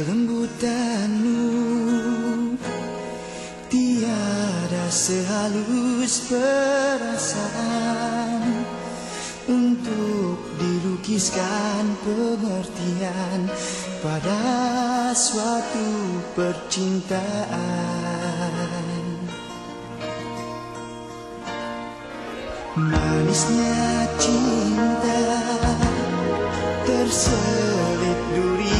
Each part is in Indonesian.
kelembutanmu Tiada sehalus perasaan Untuk dilukiskan pengertian Pada suatu percintaan. Manisnya cinta terselip duri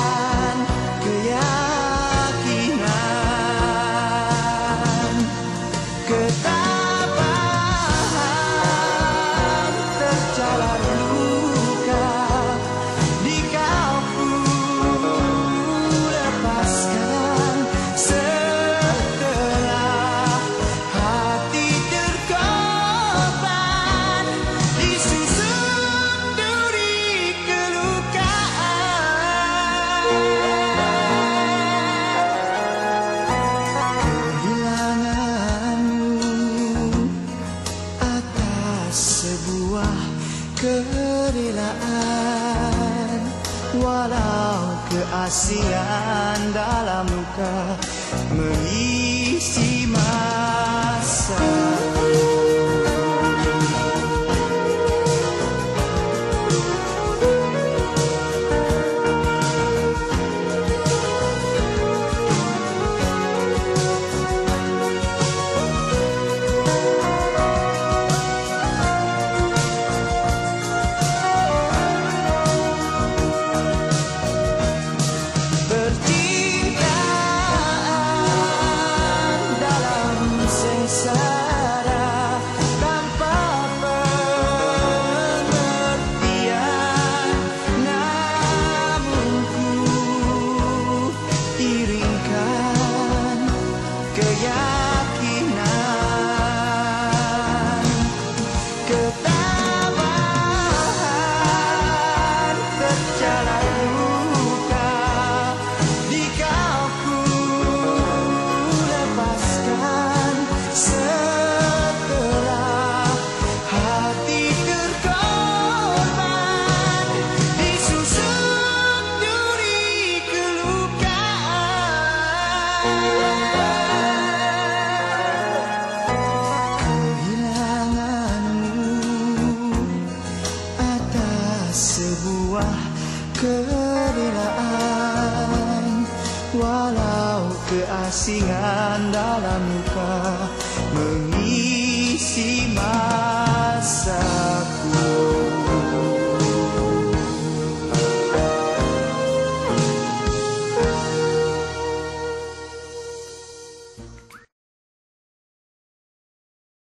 kerelaan walau keasingan dalam luka mengisi masa pengasingan dalam luka.